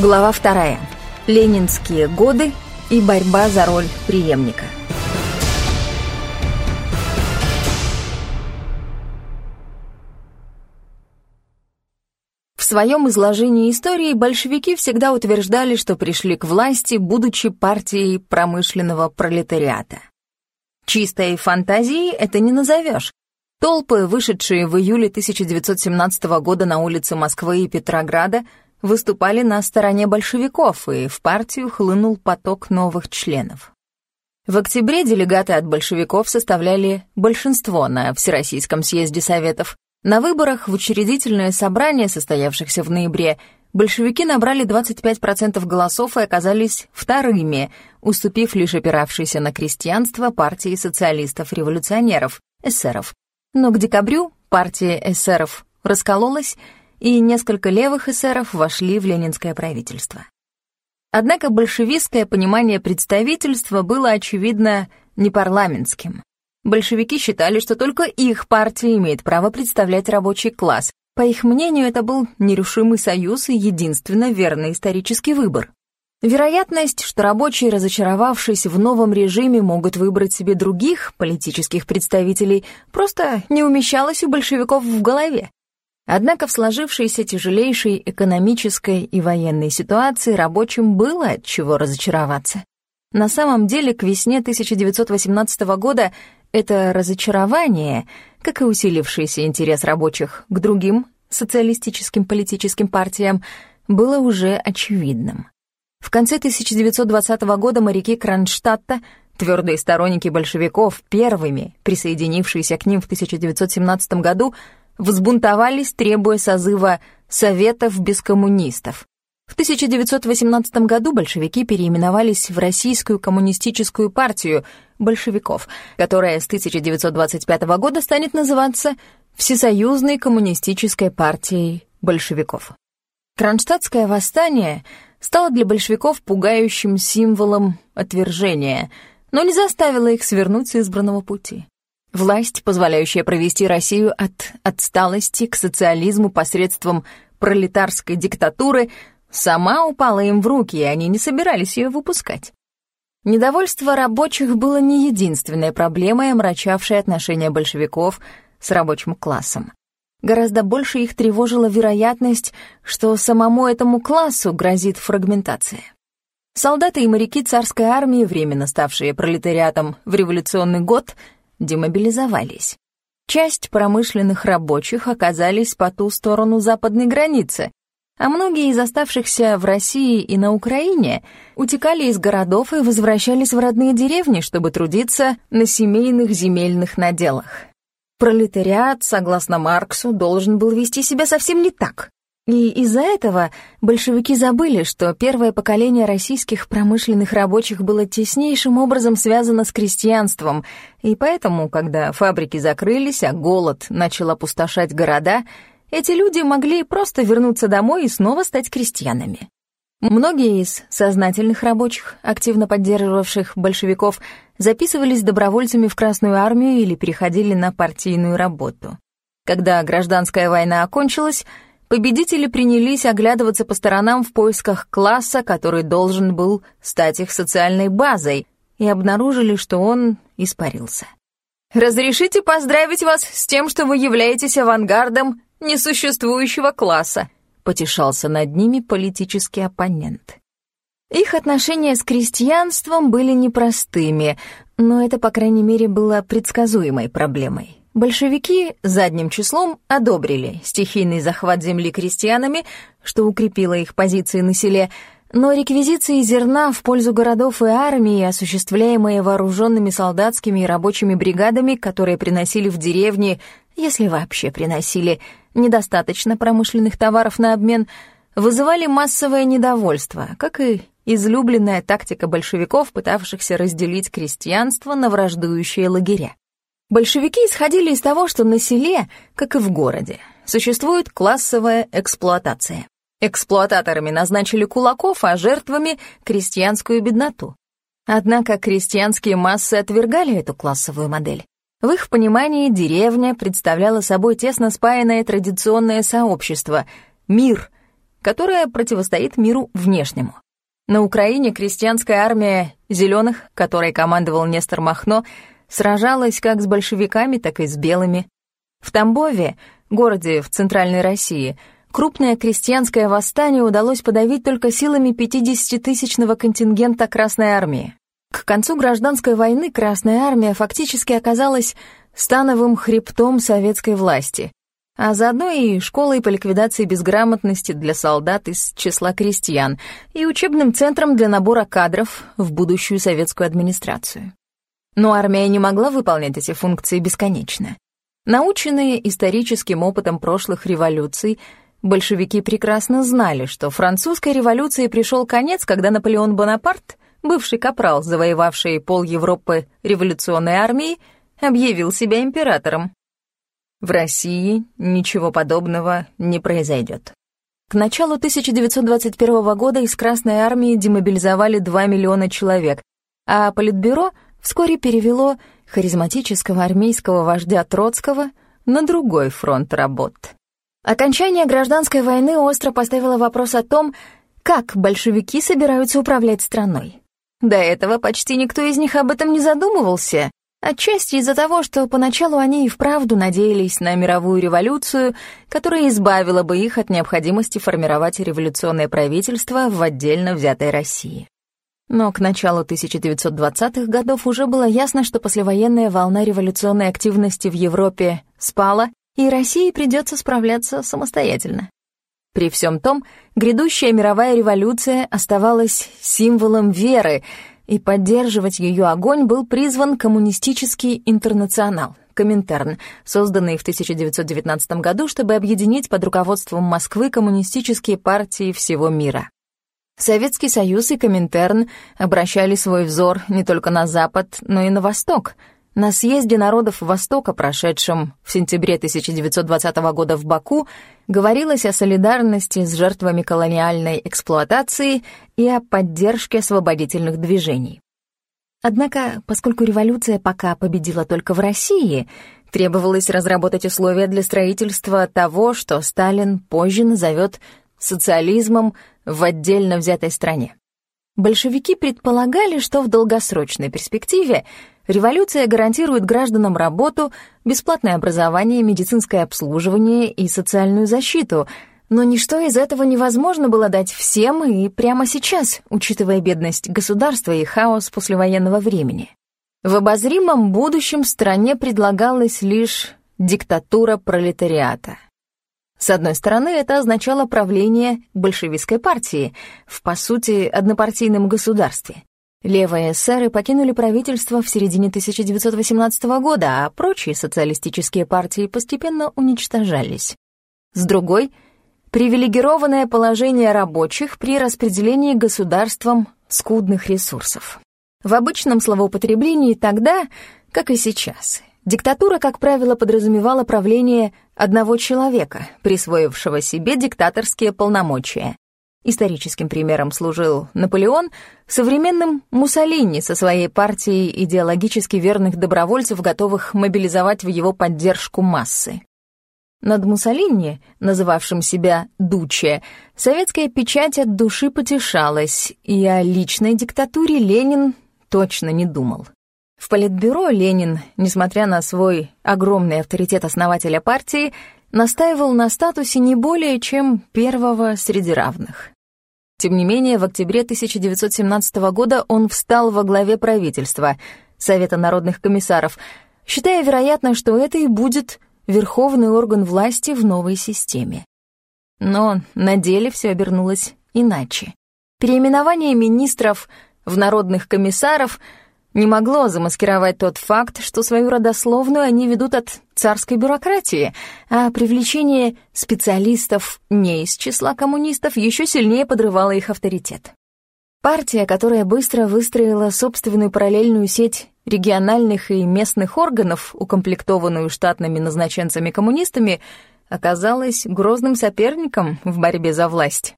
Глава вторая. Ленинские годы и борьба за роль преемника. В своем изложении истории большевики всегда утверждали, что пришли к власти, будучи партией промышленного пролетариата. Чистой фантазией это не назовешь. Толпы, вышедшие в июле 1917 года на улицы Москвы и Петрограда, выступали на стороне большевиков, и в партию хлынул поток новых членов. В октябре делегаты от большевиков составляли большинство на Всероссийском съезде Советов. На выборах в учредительное собрание, состоявшихся в ноябре, большевики набрали 25% голосов и оказались вторыми, уступив лишь опиравшейся на крестьянство партии социалистов-революционеров, эсеров. Но к декабрю партия эсеров раскололась, и несколько левых эсеров вошли в ленинское правительство. Однако большевистское понимание представительства было, очевидно, не парламентским. Большевики считали, что только их партия имеет право представлять рабочий класс. По их мнению, это был нерушимый союз и единственно верный исторический выбор. Вероятность, что рабочие, разочаровавшись в новом режиме, могут выбрать себе других политических представителей, просто не умещалась у большевиков в голове. Однако в сложившейся тяжелейшей экономической и военной ситуации рабочим было от чего разочароваться. На самом деле, к весне 1918 года это разочарование, как и усилившийся интерес рабочих к другим социалистическим политическим партиям, было уже очевидным. В конце 1920 года моряки Кронштадта, твердые сторонники большевиков, первыми присоединившиеся к ним в 1917 году, взбунтовались, требуя созыва «Советов без коммунистов». В 1918 году большевики переименовались в Российскую коммунистическую партию большевиков, которая с 1925 года станет называться Всесоюзной коммунистической партией большевиков. Кронштадтское восстание стало для большевиков пугающим символом отвержения, но не заставило их свернуть с избранного пути. Власть, позволяющая провести Россию от отсталости к социализму посредством пролетарской диктатуры, сама упала им в руки, и они не собирались ее выпускать. Недовольство рабочих было не единственной проблемой, омрачавшей отношения большевиков с рабочим классом. Гораздо больше их тревожила вероятность, что самому этому классу грозит фрагментация. Солдаты и моряки царской армии, временно ставшие пролетариатом в революционный год, демобилизовались. Часть промышленных рабочих оказались по ту сторону западной границы, а многие из оставшихся в России и на Украине утекали из городов и возвращались в родные деревни, чтобы трудиться на семейных земельных наделах. Пролетариат, согласно Марксу, должен был вести себя совсем не так. И из-за этого большевики забыли, что первое поколение российских промышленных рабочих было теснейшим образом связано с крестьянством, и поэтому, когда фабрики закрылись, а голод начал опустошать города, эти люди могли просто вернуться домой и снова стать крестьянами. Многие из сознательных рабочих, активно поддерживавших большевиков, записывались добровольцами в Красную армию или переходили на партийную работу. Когда гражданская война окончилась, победители принялись оглядываться по сторонам в поисках класса, который должен был стать их социальной базой, и обнаружили, что он испарился. «Разрешите поздравить вас с тем, что вы являетесь авангардом несуществующего класса», потешался над ними политический оппонент. Их отношения с крестьянством были непростыми, но это, по крайней мере, было предсказуемой проблемой. Большевики задним числом одобрили стихийный захват земли крестьянами, что укрепило их позиции на селе, но реквизиции зерна в пользу городов и армии, осуществляемые вооруженными солдатскими и рабочими бригадами, которые приносили в деревни, если вообще приносили, недостаточно промышленных товаров на обмен, вызывали массовое недовольство, как и излюбленная тактика большевиков, пытавшихся разделить крестьянство на враждующие лагеря. Большевики исходили из того, что на селе, как и в городе, существует классовая эксплуатация. Эксплуататорами назначили кулаков, а жертвами — крестьянскую бедноту. Однако крестьянские массы отвергали эту классовую модель. В их понимании деревня представляла собой тесно спаянное традиционное сообщество, мир, которая противостоит миру внешнему. На Украине крестьянская армия «Зеленых», которой командовал Нестор Махно, сражалась как с большевиками, так и с белыми. В Тамбове, городе в Центральной России, крупное крестьянское восстание удалось подавить только силами 50-тысячного контингента Красной Армии. К концу гражданской войны Красная Армия фактически оказалась становым хребтом советской власти, а заодно и школой по ликвидации безграмотности для солдат из числа крестьян и учебным центром для набора кадров в будущую советскую администрацию. Но армия не могла выполнять эти функции бесконечно. Наученные историческим опытом прошлых революций, большевики прекрасно знали, что французской революции пришел конец, когда Наполеон Бонапарт, бывший капрал, завоевавший пол Европы революционной армией, объявил себя императором. В России ничего подобного не произойдет. К началу 1921 года из Красной армии демобилизовали 2 миллиона человек, а Политбюро вскоре перевело харизматического армейского вождя Троцкого на другой фронт работ. Окончание гражданской войны остро поставило вопрос о том, как большевики собираются управлять страной. До этого почти никто из них об этом не задумывался, Отчасти из-за того, что поначалу они и вправду надеялись на мировую революцию, которая избавила бы их от необходимости формировать революционное правительство в отдельно взятой России. Но к началу 1920-х годов уже было ясно, что послевоенная волна революционной активности в Европе спала, и России придется справляться самостоятельно. При всем том, грядущая мировая революция оставалась символом веры — и поддерживать ее огонь был призван коммунистический интернационал, Коминтерн, созданный в 1919 году, чтобы объединить под руководством Москвы коммунистические партии всего мира. Советский Союз и Коминтерн обращали свой взор не только на Запад, но и на Восток — на съезде народов Востока, прошедшем в сентябре 1920 года в Баку, говорилось о солидарности с жертвами колониальной эксплуатации и о поддержке освободительных движений. Однако, поскольку революция пока победила только в России, требовалось разработать условия для строительства того, что Сталин позже назовет социализмом в отдельно взятой стране. Большевики предполагали, что в долгосрочной перспективе Революция гарантирует гражданам работу, бесплатное образование, медицинское обслуживание и социальную защиту, но ничто из этого невозможно было дать всем и прямо сейчас, учитывая бедность государства и хаос послевоенного времени. В обозримом будущем стране предлагалась лишь диктатура пролетариата. С одной стороны, это означало правление большевистской партии в, по сути, однопартийном государстве. Левые эсеры покинули правительство в середине 1918 года, а прочие социалистические партии постепенно уничтожались. С другой — привилегированное положение рабочих при распределении государством скудных ресурсов. В обычном словоупотреблении тогда, как и сейчас, диктатура, как правило, подразумевала правление одного человека, присвоившего себе диктаторские полномочия. Историческим примером служил Наполеон, современным Муссолини со своей партией идеологически верных добровольцев, готовых мобилизовать в его поддержку массы. Над Муссолини, называвшим себя Дуче, советская печать от души потешалась, и о личной диктатуре Ленин точно не думал. В Политбюро Ленин, несмотря на свой огромный авторитет основателя партии, настаивал на статусе не более чем первого среди равных. Тем не менее, в октябре 1917 года он встал во главе правительства, Совета народных комиссаров, считая вероятно, что это и будет верховный орган власти в новой системе. Но на деле все обернулось иначе. Переименование министров в народных комиссаров — не могло замаскировать тот факт, что свою родословную они ведут от царской бюрократии, а привлечение специалистов не из числа коммунистов еще сильнее подрывало их авторитет. Партия, которая быстро выстроила собственную параллельную сеть региональных и местных органов, укомплектованную штатными назначенцами-коммунистами, оказалась грозным соперником в борьбе за власть.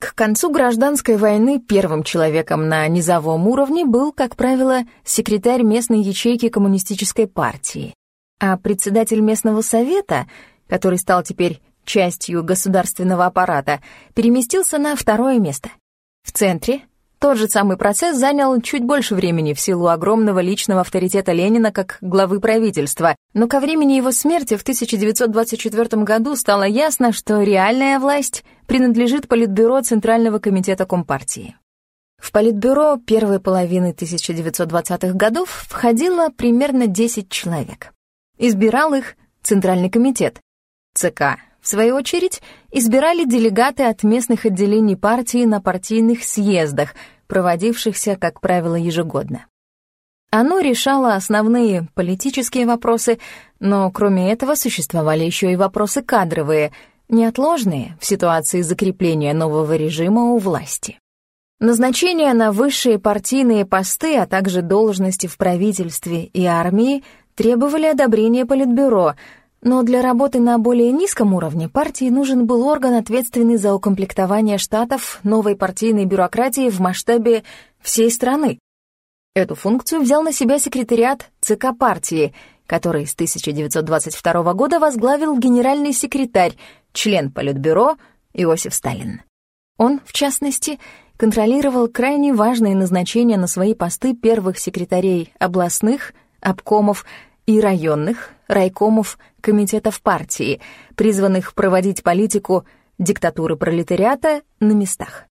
К концу гражданской войны первым человеком на низовом уровне был, как правило, секретарь местной ячейки коммунистической партии, а председатель местного совета, который стал теперь частью государственного аппарата, переместился на второе место. В центре тот же самый процесс занял чуть больше времени в силу огромного личного авторитета Ленина как главы правительства, но ко времени его смерти в 1924 году стало ясно, что реальная власть принадлежит Политбюро Центрального комитета Компартии. В Политбюро первой половины 1920-х годов входило примерно 10 человек. Избирал их Центральный комитет, ЦК, в свою очередь, избирали делегаты от местных отделений партии на партийных съездах, проводившихся, как правило, ежегодно. Оно решало основные политические вопросы, но кроме этого существовали еще и вопросы кадровые, неотложные в ситуации закрепления нового режима у власти. Назначения на высшие партийные посты, а также должности в правительстве и армии требовали одобрения Политбюро — но для работы на более низком уровне партии нужен был орган, ответственный за укомплектование штатов новой партийной бюрократии в масштабе всей страны. Эту функцию взял на себя секретариат ЦК партии, который с 1922 года возглавил генеральный секретарь, член Политбюро Иосиф Сталин. Он, в частности, контролировал крайне важные назначения на свои посты первых секретарей областных, обкомов и районных, райкомов, комитетов партии, призванных проводить политику диктатуры пролетариата на местах.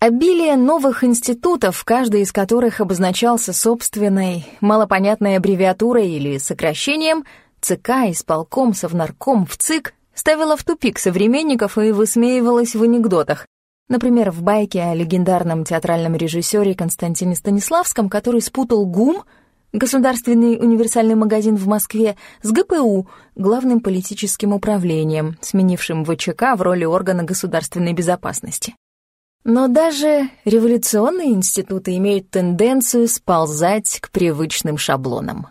Обилие новых институтов, каждый из которых обозначался собственной, малопонятной аббревиатурой или сокращением, ЦК, исполком, совнарком, ВЦИК, ставило в тупик современников и высмеивалось в анекдотах. Например, в байке о легендарном театральном режиссере Константине Станиславском, который спутал ГУМ — Государственный универсальный магазин в Москве с ГПУ, главным политическим управлением, сменившим ВЧК в роли органа государственной безопасности. Но даже революционные институты имеют тенденцию сползать к привычным шаблонам.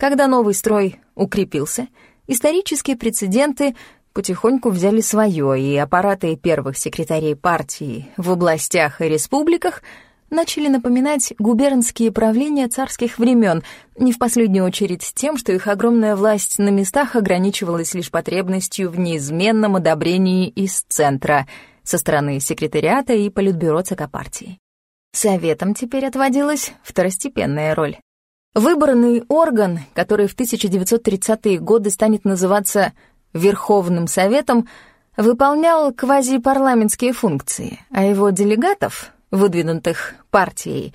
Когда новый строй укрепился, исторические прецеденты потихоньку взяли свое, и аппараты первых секретарей партии в областях и республиках — начали напоминать губернские правления царских времен, не в последнюю очередь тем, что их огромная власть на местах ограничивалась лишь потребностью в неизменном одобрении из центра со стороны секретариата и политбюро ЦК партии. Советам теперь отводилась второстепенная роль. Выбранный орган, который в 1930-е годы станет называться Верховным Советом, выполнял квазипарламентские функции, а его делегатов выдвинутых партией,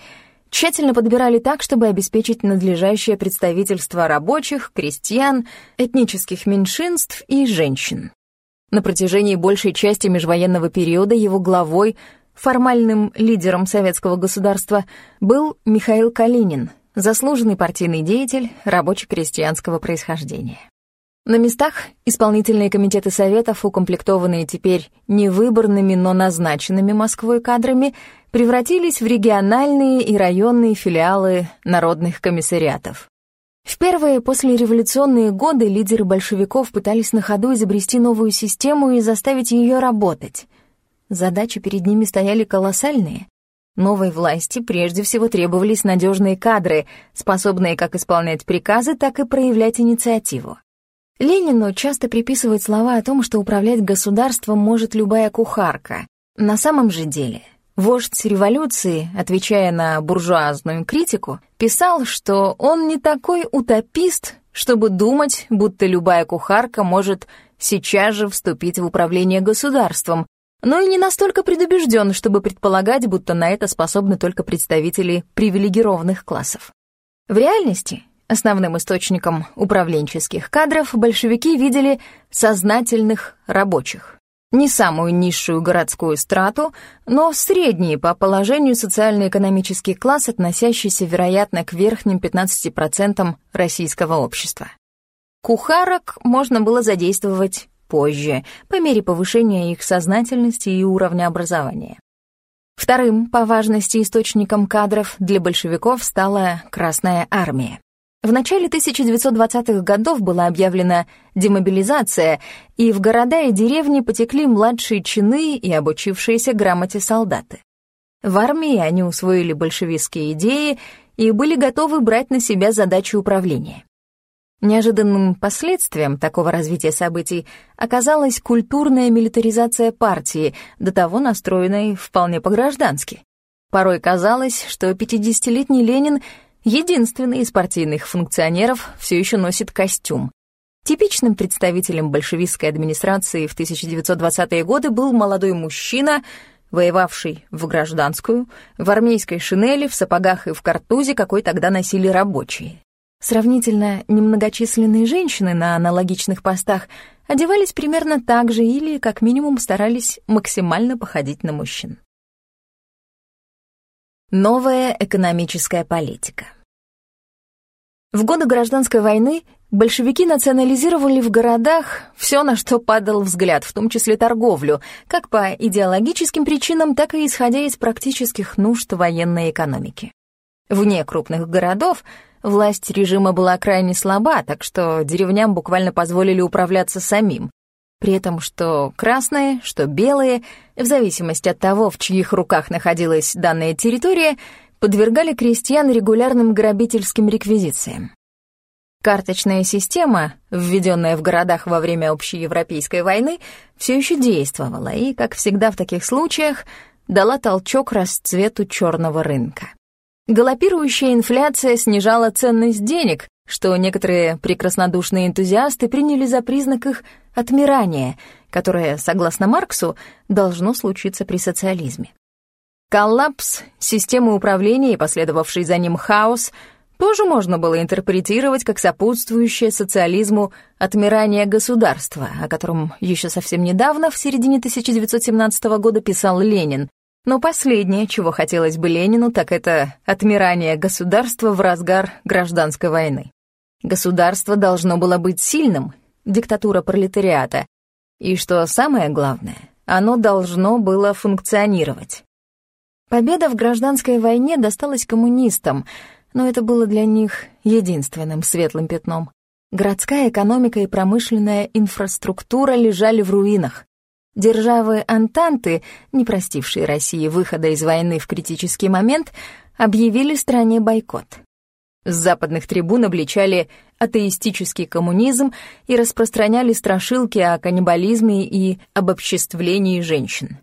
тщательно подбирали так, чтобы обеспечить надлежащее представительство рабочих, крестьян, этнических меньшинств и женщин. На протяжении большей части межвоенного периода его главой, формальным лидером советского государства, был Михаил Калинин, заслуженный партийный деятель рабоче-крестьянского происхождения. На местах исполнительные комитеты советов, укомплектованные теперь не выборными, но назначенными Москвой кадрами, превратились в региональные и районные филиалы народных комиссариатов. В первые послереволюционные годы лидеры большевиков пытались на ходу изобрести новую систему и заставить ее работать. Задачи перед ними стояли колоссальные. Новой власти прежде всего требовались надежные кадры, способные как исполнять приказы, так и проявлять инициативу. Ленину часто приписывают слова о том, что управлять государством может любая кухарка. На самом же деле, вождь революции, отвечая на буржуазную критику, писал, что он не такой утопист, чтобы думать, будто любая кухарка может сейчас же вступить в управление государством, но и не настолько предубежден, чтобы предполагать, будто на это способны только представители привилегированных классов. В реальности Основным источником управленческих кадров большевики видели сознательных рабочих. Не самую низшую городскую страту, но средний по положению социально-экономический класс, относящийся, вероятно, к верхним 15% российского общества. Кухарок можно было задействовать позже, по мере повышения их сознательности и уровня образования. Вторым по важности источником кадров для большевиков стала Красная Армия. В начале 1920-х годов была объявлена демобилизация, и в города и деревни потекли младшие чины и обучившиеся грамоте солдаты. В армии они усвоили большевистские идеи и были готовы брать на себя задачи управления. Неожиданным последствием такого развития событий оказалась культурная милитаризация партии, до того настроенной вполне по-граждански. Порой казалось, что 50-летний Ленин, единственный из партийных функционеров, все еще носит костюм. Типичным представителем большевистской администрации в 1920-е годы был молодой мужчина, воевавший в гражданскую, в армейской шинели, в сапогах и в картузе, какой тогда носили рабочие. Сравнительно немногочисленные женщины на аналогичных постах одевались примерно так же или, как минимум, старались максимально походить на мужчин. Новая экономическая политика В годы гражданской войны большевики национализировали в городах все, на что падал взгляд, в том числе торговлю, как по идеологическим причинам, так и исходя из практических нужд военной экономики. Вне крупных городов власть режима была крайне слаба, так что деревням буквально позволили управляться самим. При этом что красные, что белые, в зависимости от того, в чьих руках находилась данная территория, подвергали крестьян регулярным грабительским реквизициям. Карточная система, введенная в городах во время общеевропейской войны, все еще действовала и, как всегда в таких случаях, дала толчок расцвету черного рынка. Галопирующая инфляция снижала ценность денег, что некоторые прекраснодушные энтузиасты приняли за признак их отмирания, которое, согласно Марксу, должно случиться при социализме. Коллапс системы управления и последовавший за ним хаос тоже можно было интерпретировать как сопутствующее социализму отмирание государства, о котором еще совсем недавно, в середине 1917 года, писал Ленин, но последнее, чего хотелось бы Ленину, так это отмирание государства в разгар гражданской войны. Государство должно было быть сильным, диктатура пролетариата, и, что самое главное, оно должно было функционировать. Победа в гражданской войне досталась коммунистам, но это было для них единственным светлым пятном. Городская экономика и промышленная инфраструктура лежали в руинах. Державы Антанты, не простившие России выхода из войны в критический момент, объявили стране бойкот. С западных трибун обличали атеистический коммунизм и распространяли страшилки о каннибализме и обобществлении женщин.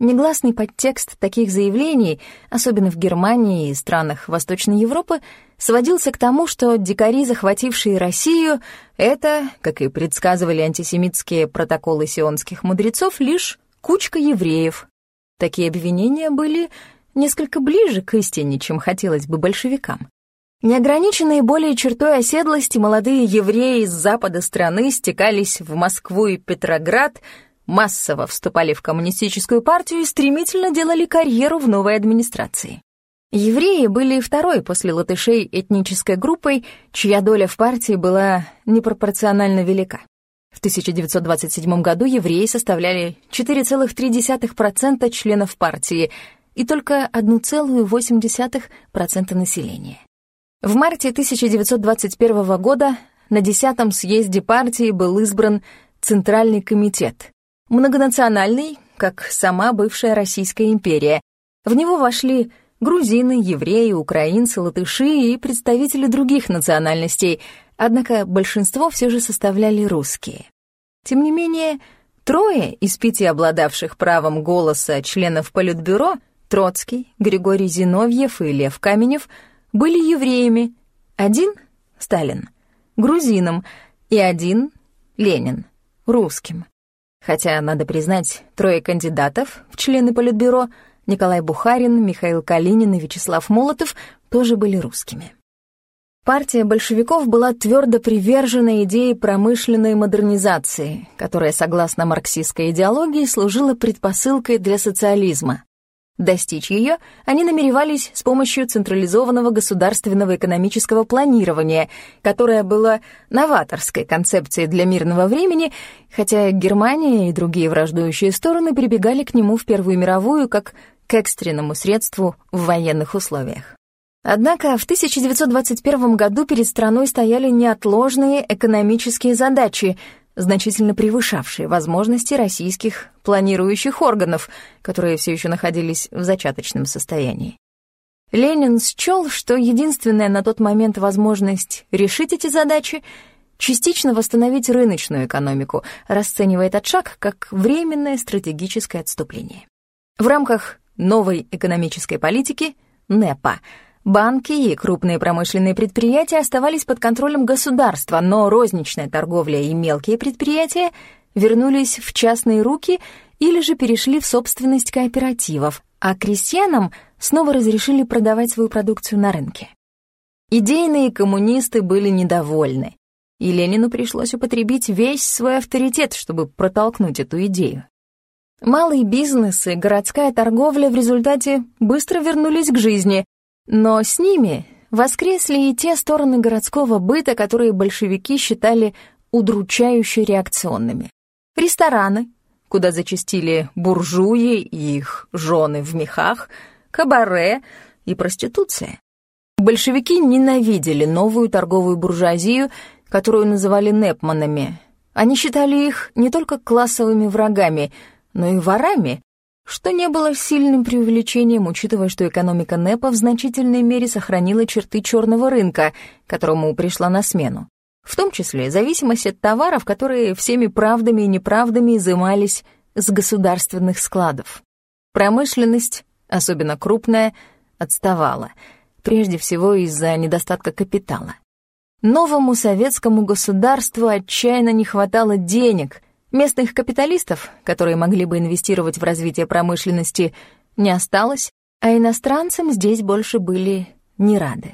Негласный подтекст таких заявлений, особенно в Германии и странах Восточной Европы, сводился к тому, что дикари, захватившие Россию, это, как и предсказывали антисемитские протоколы сионских мудрецов, лишь кучка евреев. Такие обвинения были несколько ближе к истине, чем хотелось бы большевикам. Неограниченные более чертой оседлости молодые евреи из запада страны стекались в Москву и Петроград, массово вступали в коммунистическую партию и стремительно делали карьеру в новой администрации. Евреи были второй после латышей этнической группой, чья доля в партии была непропорционально велика. В 1927 году евреи составляли 4,3% членов партии и только 1,8% населения. В марте 1921 года на 10-м съезде партии был избран Центральный комитет, многонациональный, как сама бывшая Российская империя. В него вошли грузины, евреи, украинцы, латыши и представители других национальностей, однако большинство все же составляли русские. Тем не менее, трое из пяти обладавших правом голоса членов Политбюро Троцкий, Григорий Зиновьев и Лев Каменев были евреями, один — Сталин, грузином и один — Ленин, русским. Хотя, надо признать, трое кандидатов в члены Политбюро — Николай Бухарин, Михаил Калинин и Вячеслав Молотов тоже были русскими. Партия большевиков была твердо привержена идее промышленной модернизации, которая, согласно марксистской идеологии, служила предпосылкой для социализма. Достичь ее они намеревались с помощью централизованного государственного экономического планирования, которое было новаторской концепцией для мирного времени, хотя Германия и другие враждующие стороны прибегали к нему в Первую мировую как к экстренному средству в военных условиях. Однако в 1921 году перед страной стояли неотложные экономические задачи, значительно превышавшие возможности российских планирующих органов, которые все еще находились в зачаточном состоянии. Ленин счел, что единственная на тот момент возможность решить эти задачи — частично восстановить рыночную экономику, расценивая этот шаг как временное стратегическое отступление. В рамках новой экономической политики НЭПа банки и крупные промышленные предприятия оставались под контролем государства, но розничная торговля и мелкие предприятия вернулись в частные руки или же перешли в собственность кооперативов, а крестьянам снова разрешили продавать свою продукцию на рынке. Идейные коммунисты были недовольны, и Ленину пришлось употребить весь свой авторитет, чтобы протолкнуть эту идею. Малый бизнес и городская торговля в результате быстро вернулись к жизни, но с ними воскресли и те стороны городского быта, которые большевики считали удручающе реакционными. Рестораны, куда зачастили буржуи и их жены в мехах, кабаре и проституция. Большевики ненавидели новую торговую буржуазию, которую называли непманами. Они считали их не только классовыми врагами, но и ворами, что не было сильным преувеличением, учитывая, что экономика НЭПа в значительной мере сохранила черты черного рынка, которому пришла на смену. В том числе зависимость от товаров, которые всеми правдами и неправдами изымались с государственных складов. Промышленность, особенно крупная, отставала, прежде всего из-за недостатка капитала. Новому советскому государству отчаянно не хватало денег, местных капиталистов, которые могли бы инвестировать в развитие промышленности, не осталось, а иностранцам здесь больше были не рады.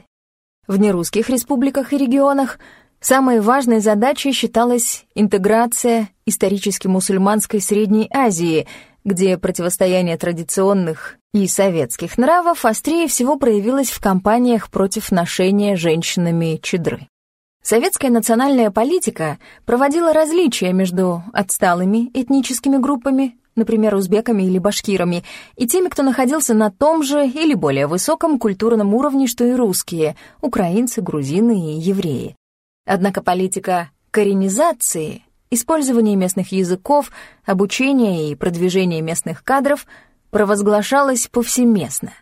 В нерусских республиках и регионах самой важной задачей считалась интеграция исторически мусульманской Средней Азии — где противостояние традиционных и советских нравов острее всего проявилось в кампаниях против ношения женщинами чедры. Советская национальная политика проводила различия между отсталыми этническими группами, например, узбеками или башкирами, и теми, кто находился на том же или более высоком культурном уровне, что и русские, украинцы, грузины и евреи. Однако политика коренизации Использование местных языков, обучение и продвижение местных кадров провозглашалось повсеместно.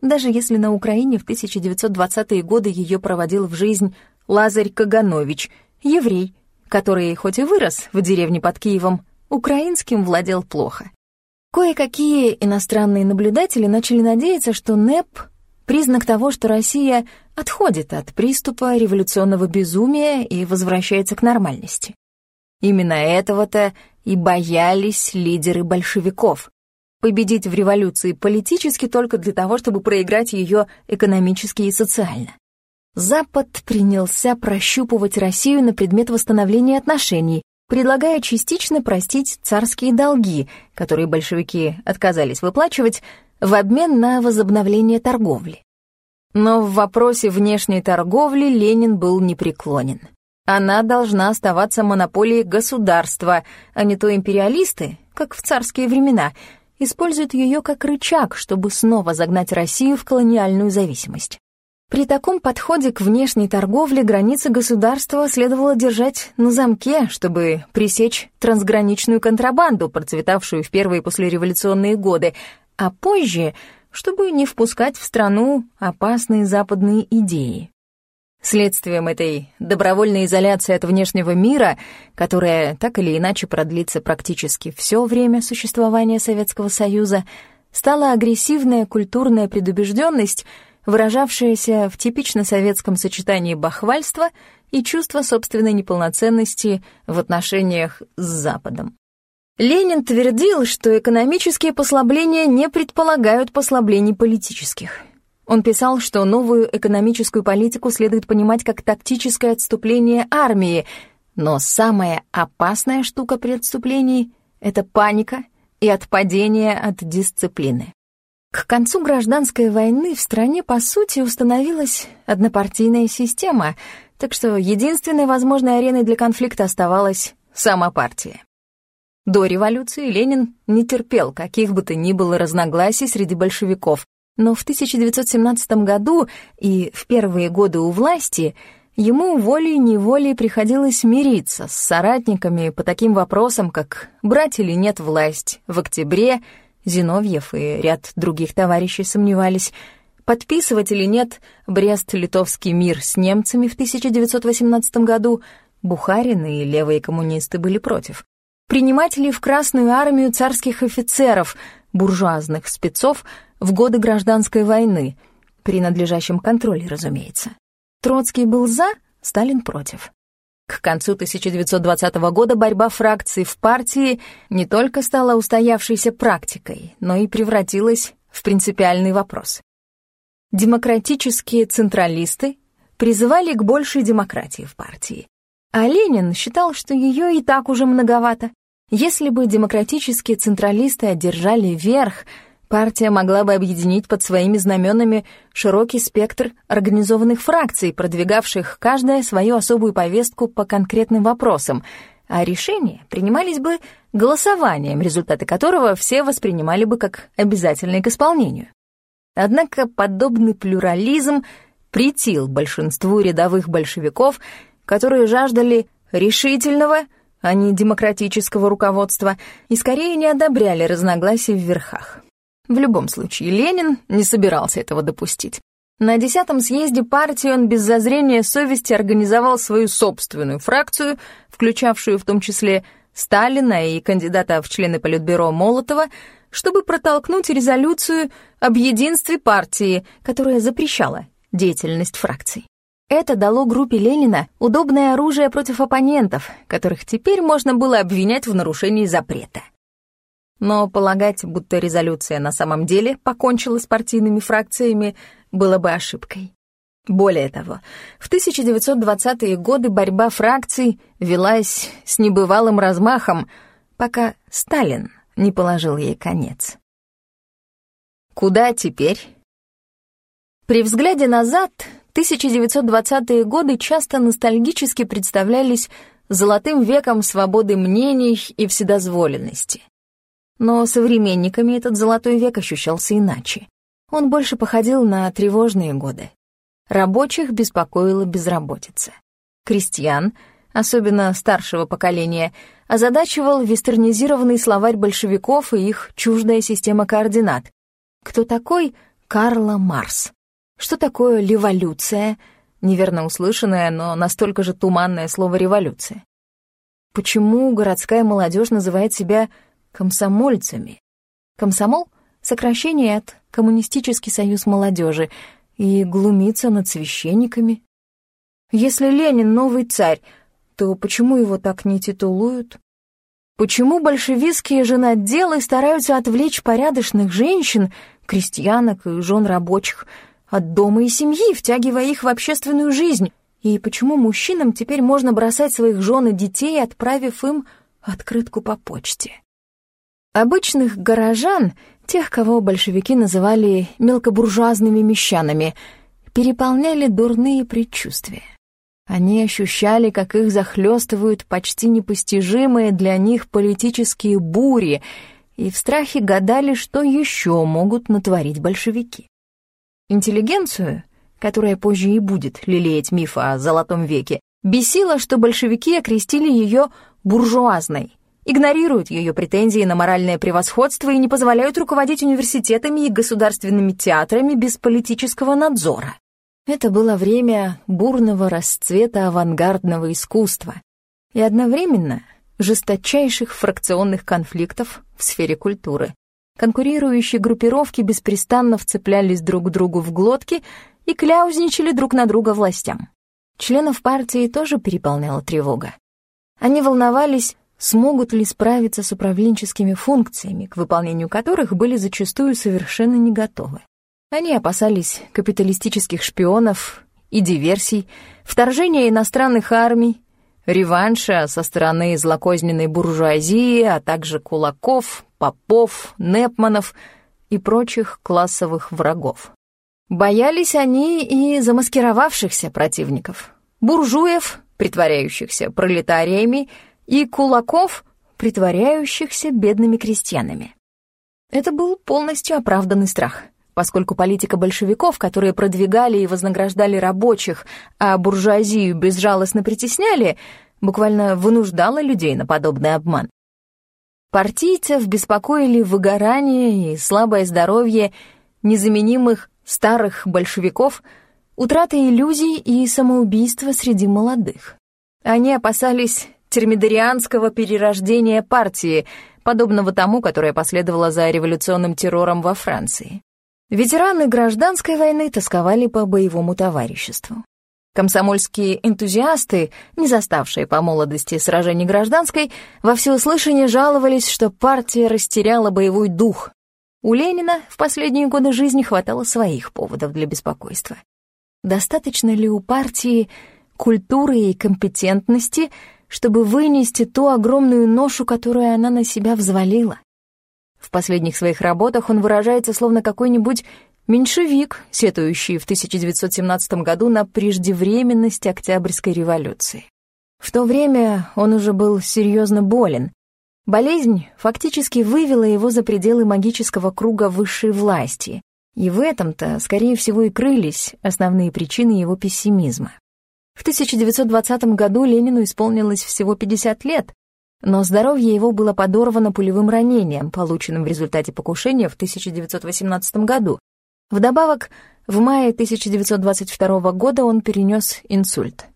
Даже если на Украине в 1920-е годы ее проводил в жизнь Лазарь Каганович, еврей, который, хоть и вырос в деревне под Киевом, украинским владел плохо. Кое-какие иностранные наблюдатели начали надеяться, что НЭП — признак того, что Россия отходит от приступа революционного безумия и возвращается к нормальности. Именно этого-то и боялись лидеры большевиков. Победить в революции политически только для того, чтобы проиграть ее экономически и социально. Запад принялся прощупывать Россию на предмет восстановления отношений, предлагая частично простить царские долги, которые большевики отказались выплачивать, в обмен на возобновление торговли. Но в вопросе внешней торговли Ленин был непреклонен. Она должна оставаться монополией государства, а не то империалисты, как в царские времена, используют ее как рычаг, чтобы снова загнать Россию в колониальную зависимость. При таком подходе к внешней торговле границы государства следовало держать на замке, чтобы пресечь трансграничную контрабанду, процветавшую в первые послереволюционные годы, а позже, чтобы не впускать в страну опасные западные идеи. Следствием этой добровольной изоляции от внешнего мира, которая так или иначе продлится практически все время существования Советского Союза, стала агрессивная культурная предубежденность, выражавшаяся в типично советском сочетании бахвальства и чувства собственной неполноценности в отношениях с Западом. Ленин твердил, что экономические послабления не предполагают послаблений политических — он писал, что новую экономическую политику следует понимать как тактическое отступление армии, но самая опасная штука при отступлении — это паника и отпадение от дисциплины. К концу гражданской войны в стране, по сути, установилась однопартийная система, так что единственной возможной ареной для конфликта оставалась сама партия. До революции Ленин не терпел каких бы то ни было разногласий среди большевиков, но в 1917 году и в первые годы у власти ему волей-неволей приходилось мириться с соратниками по таким вопросам, как брать или нет власть в октябре, Зиновьев и ряд других товарищей сомневались, подписывать или нет Брест-Литовский мир с немцами в 1918 году, Бухарин и левые коммунисты были против. Принимать ли в Красную армию царских офицеров, буржуазных спецов, в годы гражданской войны, при надлежащем контроле, разумеется. Троцкий был за, Сталин против. К концу 1920 года борьба фракций в партии не только стала устоявшейся практикой, но и превратилась в принципиальный вопрос. Демократические централисты призывали к большей демократии в партии, а Ленин считал, что ее и так уже многовато. Если бы демократические централисты одержали верх, партия могла бы объединить под своими знаменами широкий спектр организованных фракций, продвигавших каждая свою особую повестку по конкретным вопросам, а решения принимались бы голосованием, результаты которого все воспринимали бы как обязательные к исполнению. Однако подобный плюрализм претил большинству рядовых большевиков, которые жаждали решительного, а не демократического руководства, и скорее не одобряли разногласий в верхах. В любом случае, Ленин не собирался этого допустить. На десятом съезде партии он без зазрения совести организовал свою собственную фракцию, включавшую в том числе Сталина и кандидата в члены Политбюро Молотова, чтобы протолкнуть резолюцию об единстве партии, которая запрещала деятельность фракций. Это дало группе Ленина удобное оружие против оппонентов, которых теперь можно было обвинять в нарушении запрета. Но полагать, будто резолюция на самом деле покончила с партийными фракциями, было бы ошибкой. Более того, в 1920-е годы борьба фракций велась с небывалым размахом, пока Сталин не положил ей конец. Куда теперь? При взгляде назад 1920-е годы часто ностальгически представлялись золотым веком свободы мнений и вседозволенности. Но современниками этот золотой век ощущался иначе. Он больше походил на тревожные годы. Рабочих беспокоила безработица. Крестьян, особенно старшего поколения, озадачивал вестернизированный словарь большевиков и их чуждая система координат. Кто такой Карла Марс? Что такое «леволюция»? Неверно услышанное, но настолько же туманное слово «революция». Почему городская молодежь называет себя комсомольцами? Комсомол — сокращение от Коммунистический союз молодежи и глумится над священниками. Если Ленин новый царь, то почему его так не титулуют? Почему большевистские женоделы стараются отвлечь порядочных женщин, крестьянок и жен рабочих от дома и семьи, втягивая их в общественную жизнь? И почему мужчинам теперь можно бросать своих жен и детей, отправив им открытку по почте? Обычных горожан — Тех, кого большевики называли мелкобуржуазными мещанами, переполняли дурные предчувствия. Они ощущали, как их захлестывают почти непостижимые для них политические бури, и в страхе гадали, что еще могут натворить большевики. Интеллигенцию, которая позже и будет лелеять миф о Золотом веке, бесило, что большевики окрестили ее буржуазной, игнорируют ее претензии на моральное превосходство и не позволяют руководить университетами и государственными театрами без политического надзора. Это было время бурного расцвета авангардного искусства и одновременно жесточайших фракционных конфликтов в сфере культуры. Конкурирующие группировки беспрестанно вцеплялись друг другу в глотки и кляузничали друг на друга властям. Членов партии тоже переполняла тревога. Они волновались, смогут ли справиться с управленческими функциями, к выполнению которых были зачастую совершенно не готовы. Они опасались капиталистических шпионов и диверсий, вторжения иностранных армий, реванша со стороны злокозненной буржуазии, а также кулаков, попов, непманов и прочих классовых врагов. Боялись они и замаскировавшихся противников, буржуев, притворяющихся пролетариями, и кулаков, притворяющихся бедными крестьянами. Это был полностью оправданный страх, поскольку политика большевиков, которые продвигали и вознаграждали рабочих, а буржуазию безжалостно притесняли, буквально вынуждала людей на подобный обман. Партийцев беспокоили выгорание и слабое здоровье незаменимых старых большевиков, утрата иллюзий и самоубийство среди молодых. Они опасались термидорианского перерождения партии, подобного тому, которое последовало за революционным террором во Франции. Ветераны гражданской войны тосковали по боевому товариществу. Комсомольские энтузиасты, не заставшие по молодости сражений гражданской, во всеуслышание жаловались, что партия растеряла боевой дух. У Ленина в последние годы жизни хватало своих поводов для беспокойства. Достаточно ли у партии культуры и компетентности, чтобы вынести ту огромную ношу, которую она на себя взвалила? В последних своих работах он выражается словно какой-нибудь меньшевик, сетующий в 1917 году на преждевременность Октябрьской революции. В то время он уже был серьезно болен. Болезнь фактически вывела его за пределы магического круга высшей власти, и в этом-то, скорее всего, и крылись основные причины его пессимизма. В 1920 году Ленину исполнилось всего 50 лет, но здоровье его было подорвано пулевым ранением, полученным в результате покушения в 1918 году. Вдобавок, в мае 1922 года он перенес инсульт.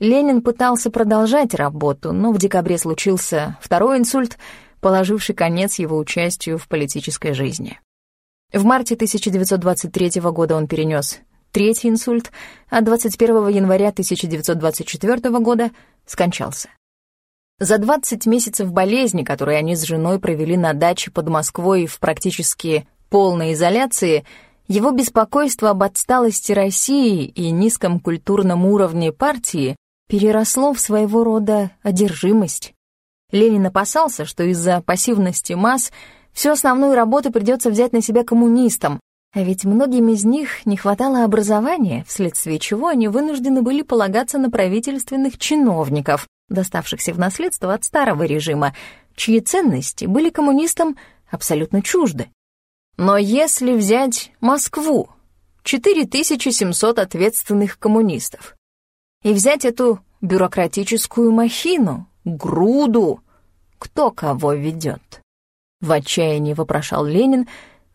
Ленин пытался продолжать работу, но в декабре случился второй инсульт, положивший конец его участию в политической жизни. В марте 1923 года он перенес третий инсульт, а 21 января 1924 года скончался. За 20 месяцев болезни, которые они с женой провели на даче под Москвой в практически полной изоляции, его беспокойство об отсталости России и низком культурном уровне партии переросло в своего рода одержимость. Ленин опасался, что из-за пассивности масс всю основную работу придется взять на себя коммунистам, а ведь многим из них не хватало образования, вследствие чего они вынуждены были полагаться на правительственных чиновников, доставшихся в наследство от старого режима, чьи ценности были коммунистам абсолютно чужды. Но если взять Москву, 4700 ответственных коммунистов, и взять эту бюрократическую махину, груду, кто кого ведет? В отчаянии вопрошал Ленин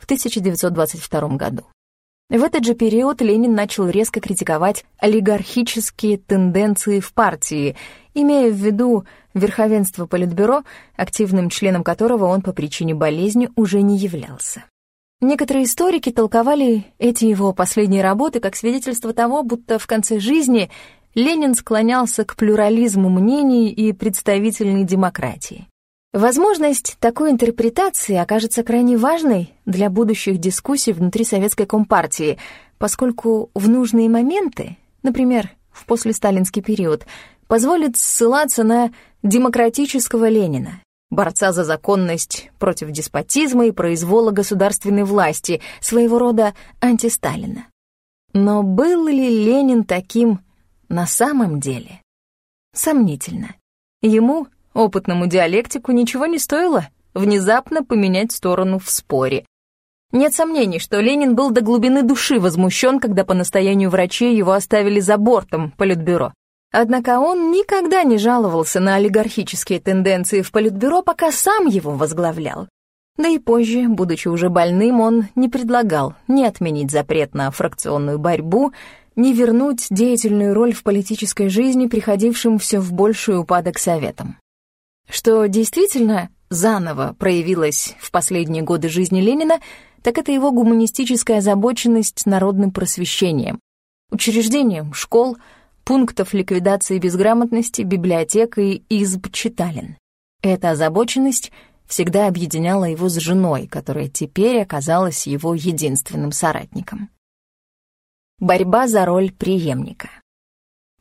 в 1922 году. В этот же период Ленин начал резко критиковать олигархические тенденции в партии, имея в виду верховенство Политбюро, активным членом которого он по причине болезни уже не являлся. Некоторые историки толковали эти его последние работы как свидетельство того, будто в конце жизни Ленин склонялся к плюрализму мнений и представительной демократии. Возможность такой интерпретации окажется крайне важной для будущих дискуссий внутри Советской Компартии, поскольку в нужные моменты, например, в послесталинский период, позволит ссылаться на демократического Ленина, борца за законность против деспотизма и произвола государственной власти, своего рода антисталина. Но был ли Ленин таким на самом деле? Сомнительно. Ему Опытному диалектику ничего не стоило внезапно поменять сторону в споре. Нет сомнений, что Ленин был до глубины души возмущен, когда по настоянию врачей его оставили за бортом Политбюро. Однако он никогда не жаловался на олигархические тенденции в Политбюро, пока сам его возглавлял. Да и позже, будучи уже больным, он не предлагал ни отменить запрет на фракционную борьбу, ни вернуть деятельную роль в политической жизни, приходившим все в больший упадок советам. Что действительно заново проявилось в последние годы жизни Ленина, так это его гуманистическая озабоченность народным просвещением, учреждением школ, пунктов ликвидации безграмотности, библиотек и изб-читален. Эта озабоченность всегда объединяла его с женой, которая теперь оказалась его единственным соратником. Борьба за роль преемника.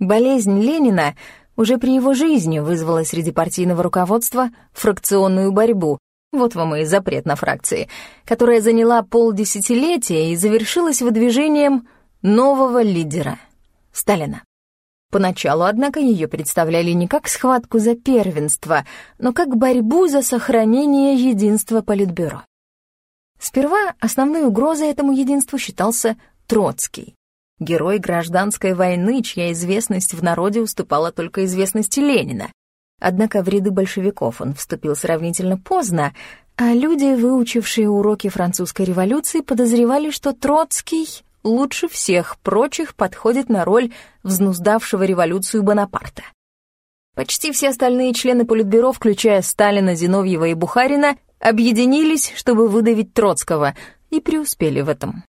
Болезнь Ленина уже при его жизни вызвала среди партийного руководства фракционную борьбу. Вот вам и запрет на фракции, которая заняла полдесятилетия и завершилась выдвижением нового лидера — Сталина. Поначалу, однако, ее представляли не как схватку за первенство, но как борьбу за сохранение единства Политбюро. Сперва основной угрозой этому единству считался Троцкий герой гражданской войны, чья известность в народе уступала только известности Ленина. Однако в ряды большевиков он вступил сравнительно поздно, а люди, выучившие уроки французской революции, подозревали, что Троцкий лучше всех прочих подходит на роль взнуздавшего революцию Бонапарта. Почти все остальные члены Политбюро, включая Сталина, Зиновьева и Бухарина, объединились, чтобы выдавить Троцкого, и преуспели в этом.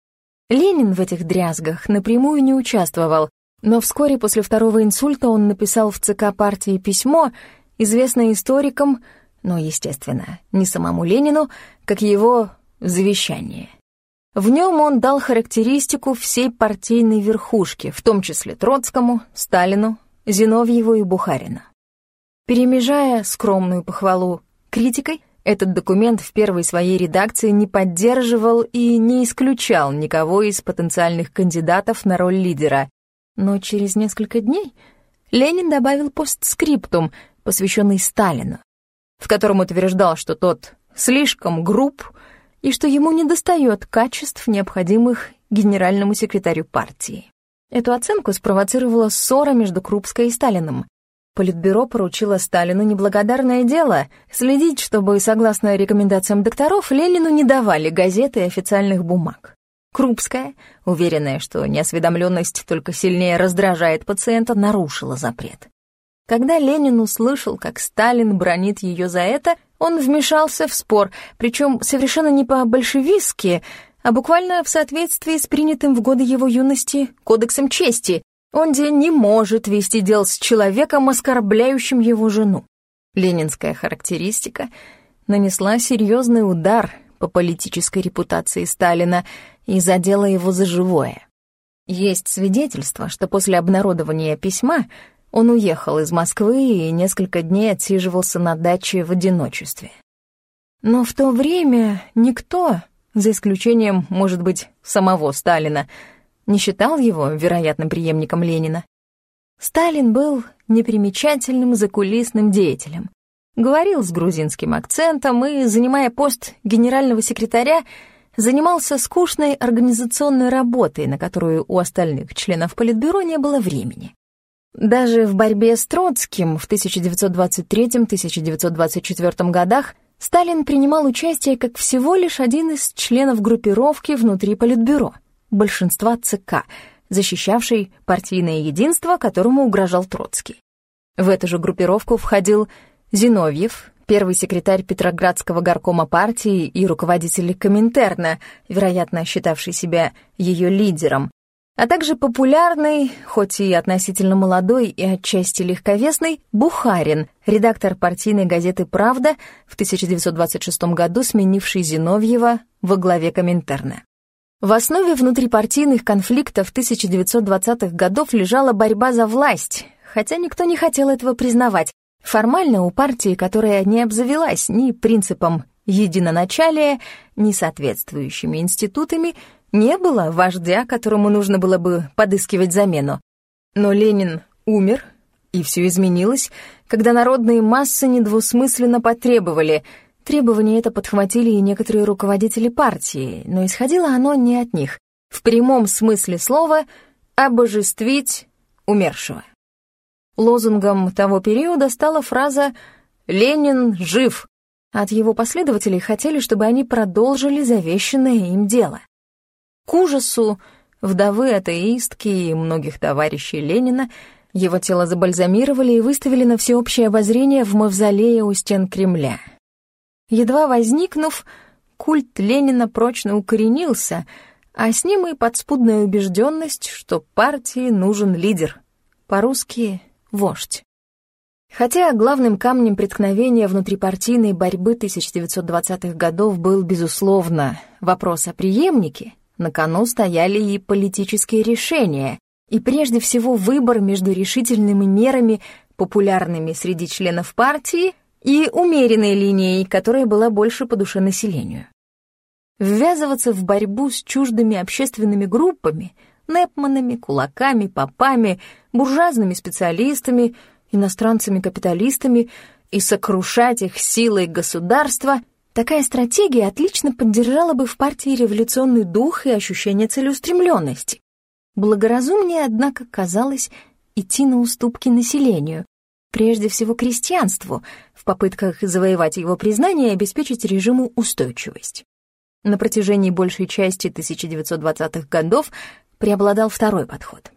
Ленин в этих дрязгах напрямую не участвовал, но вскоре после второго инсульта он написал в ЦК партии письмо, известное историкам, но, естественно, не самому Ленину, как его завещание. В нем он дал характеристику всей партийной верхушки, в том числе Троцкому, Сталину, Зиновьеву и Бухарину. Перемежая скромную похвалу критикой, этот документ в первой своей редакции не поддерживал и не исключал никого из потенциальных кандидатов на роль лидера. Но через несколько дней Ленин добавил постскриптум, посвященный Сталину, в котором утверждал, что тот слишком груб и что ему недостает качеств, необходимых генеральному секретарю партии. Эту оценку спровоцировала ссора между Крупской и Сталиным. Политбюро поручило Сталину неблагодарное дело следить, чтобы, согласно рекомендациям докторов, Ленину не давали газеты и официальных бумаг. Крупская, уверенная, что неосведомленность только сильнее раздражает пациента, нарушила запрет. Когда Ленин услышал, как Сталин бронит ее за это, он вмешался в спор, причем совершенно не по-большевистски, а буквально в соответствии с принятым в годы его юности Кодексом чести, он где не может вести дел с человеком, оскорбляющим его жену. Ленинская характеристика нанесла серьезный удар по политической репутации Сталина и задела его за живое. Есть свидетельство, что после обнародования письма он уехал из Москвы и несколько дней отсиживался на даче в одиночестве. Но в то время никто, за исключением, может быть, самого Сталина, не считал его вероятным преемником Ленина. Сталин был непримечательным закулисным деятелем. Говорил с грузинским акцентом и, занимая пост генерального секретаря, занимался скучной организационной работой, на которую у остальных членов Политбюро не было времени. Даже в борьбе с Троцким в 1923-1924 годах Сталин принимал участие как всего лишь один из членов группировки внутри Политбюро — большинства ЦК, защищавшей партийное единство, которому угрожал Троцкий. В эту же группировку входил Зиновьев, первый секретарь Петроградского горкома партии и руководитель Коминтерна, вероятно, считавший себя ее лидером, а также популярный, хоть и относительно молодой и отчасти легковесный, Бухарин, редактор партийной газеты «Правда», в 1926 году сменивший Зиновьева во главе Коминтерна. В основе внутрипартийных конфликтов 1920-х годов лежала борьба за власть, хотя никто не хотел этого признавать. Формально у партии, которая не обзавелась ни принципом единоначалия, ни соответствующими институтами, не было вождя, которому нужно было бы подыскивать замену. Но Ленин умер, и все изменилось, когда народные массы недвусмысленно потребовали — Требование это подхватили и некоторые руководители партии, но исходило оно не от них. В прямом смысле слова «обожествить умершего». Лозунгом того периода стала фраза «Ленин жив». От его последователей хотели, чтобы они продолжили завещанное им дело. К ужасу вдовы атеистки и многих товарищей Ленина его тело забальзамировали и выставили на всеобщее обозрение в мавзолее у стен Кремля. Едва возникнув, культ Ленина прочно укоренился, а с ним и подспудная убежденность, что партии нужен лидер, по-русски — вождь. Хотя главным камнем преткновения внутрипартийной борьбы 1920-х годов был, безусловно, вопрос о преемнике, на кону стояли и политические решения, и прежде всего выбор между решительными мерами, популярными среди членов партии, и умеренной линией, которая была больше по душе населению. Ввязываться в борьбу с чуждыми общественными группами, непманами, кулаками, попами, буржуазными специалистами, иностранцами-капиталистами и сокрушать их силой государства, такая стратегия отлично поддержала бы в партии революционный дух и ощущение целеустремленности. Благоразумнее, однако, казалось идти на уступки населению, прежде всего крестьянству, в попытках завоевать его признание и обеспечить режиму устойчивость. На протяжении большей части 1920-х годов преобладал второй подход.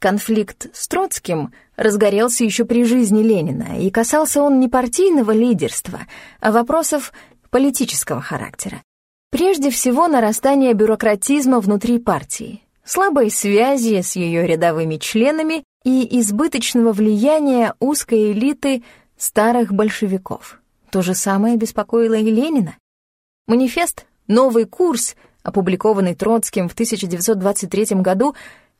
Конфликт с Троцким разгорелся еще при жизни Ленина, и касался он не партийного лидерства, а вопросов политического характера. Прежде всего, нарастание бюрократизма внутри партии, слабой связи с ее рядовыми членами и избыточного влияния узкой элиты старых большевиков. То же самое беспокоило и Ленина. Манифест «Новый курс», опубликованный Троцким в 1923 году,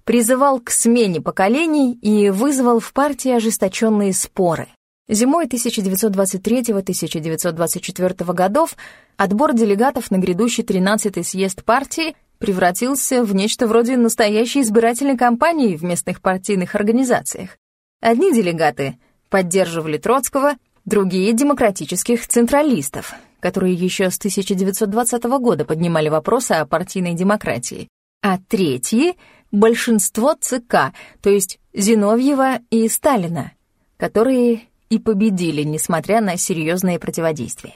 призывал к смене поколений и вызвал в партии ожесточенные споры. Зимой 1923-1924 годов отбор делегатов на грядущий 13-й съезд партии превратился в нечто вроде настоящей избирательной кампании в местных партийных организациях. Одни делегаты поддерживали Троцкого, другие — демократических централистов, которые еще с 1920 года поднимали вопросы о партийной демократии, а третьи — большинство ЦК, то есть Зиновьева и Сталина, которые и победили, несмотря на серьезные противодействия.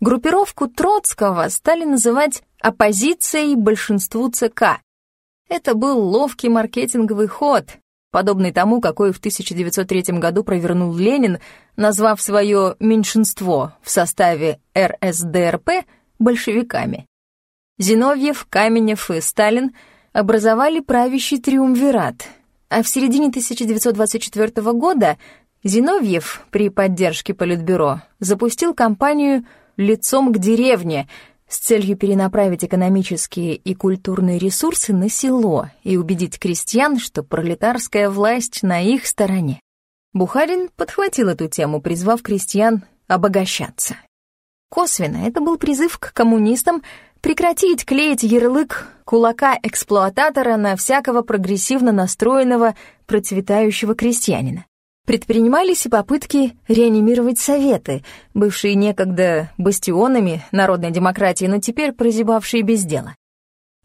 Группировку Троцкого стали называть оппозицией большинству ЦК. Это был ловкий маркетинговый ход, подобный тому, какой в 1903 году провернул Ленин, назвав свое меньшинство в составе РСДРП большевиками. Зиновьев, Каменев и Сталин образовали правящий триумвират, а в середине 1924 года Зиновьев при поддержке Политбюро запустил кампанию «Лицом к деревне», с целью перенаправить экономические и культурные ресурсы на село и убедить крестьян, что пролетарская власть на их стороне. Бухарин подхватил эту тему, призвав крестьян обогащаться. Косвенно это был призыв к коммунистам прекратить клеить ярлык кулака-эксплуататора на всякого прогрессивно настроенного процветающего крестьянина предпринимались и попытки реанимировать советы, бывшие некогда бастионами народной демократии, но теперь прозябавшие без дела.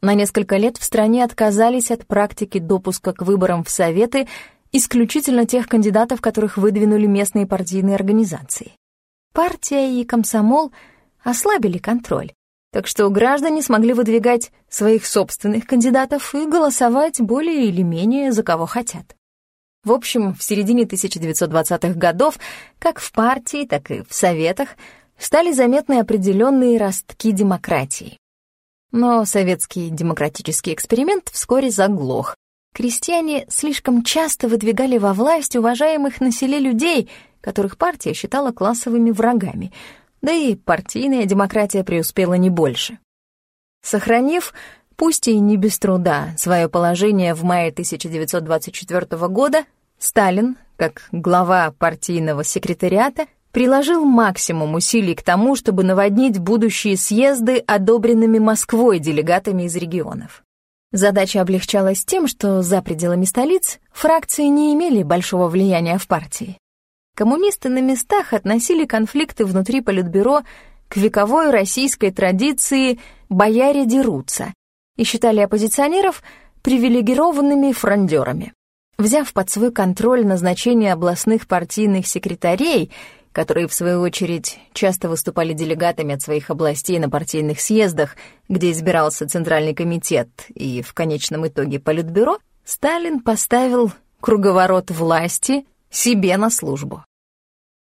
На несколько лет в стране отказались от практики допуска к выборам в советы исключительно тех кандидатов, которых выдвинули местные партийные организации. Партия и комсомол ослабили контроль, так что граждане смогли выдвигать своих собственных кандидатов и голосовать более или менее за кого хотят. В общем, в середине 1920-х годов как в партии, так и в советах стали заметны определенные ростки демократии. Но советский демократический эксперимент вскоре заглох. Крестьяне слишком часто выдвигали во власть уважаемых на селе людей, которых партия считала классовыми врагами, да и партийная демократия преуспела не больше. Сохранив пусть и не без труда, свое положение в мае 1924 года, Сталин, как глава партийного секретариата, приложил максимум усилий к тому, чтобы наводнить будущие съезды одобренными Москвой делегатами из регионов. Задача облегчалась тем, что за пределами столиц фракции не имели большого влияния в партии. Коммунисты на местах относили конфликты внутри Политбюро к вековой российской традиции «бояре дерутся» и считали оппозиционеров привилегированными фрондерами. Взяв под свой контроль назначение областных партийных секретарей, которые, в свою очередь, часто выступали делегатами от своих областей на партийных съездах, где избирался Центральный комитет и, в конечном итоге, Политбюро, Сталин поставил круговорот власти себе на службу.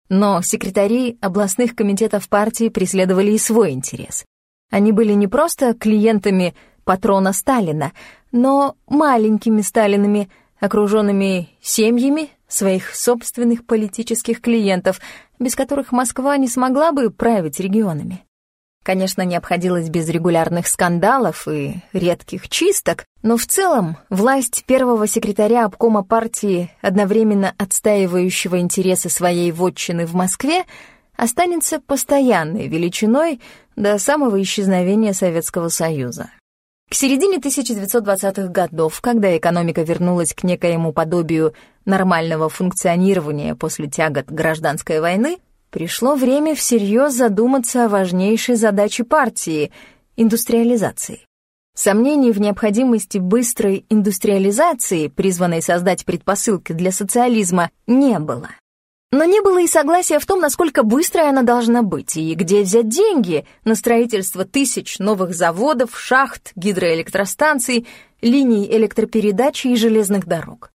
Но секретари областных комитетов партии преследовали и свой интерес. Они были не просто клиентами патрона Сталина, но маленькими Сталинами, окруженными семьями своих собственных политических клиентов, без которых Москва не смогла бы править регионами. Конечно, не обходилось без регулярных скандалов и редких чисток, но в целом власть первого секретаря обкома партии, одновременно отстаивающего интересы своей вотчины в Москве, останется постоянной величиной до самого исчезновения Советского Союза. К середине 1920-х годов, когда экономика вернулась к некоему подобию нормального функционирования после тягот гражданской войны, пришло время всерьез задуматься о важнейшей задаче партии — индустриализации. Сомнений в необходимости быстрой индустриализации, призванной создать предпосылки для социализма, не было. Но не было и согласия в том, насколько быстрой она должна быть, и где взять деньги на строительство тысяч новых заводов, шахт, гидроэлектростанций, линий электропередачи и железных дорог.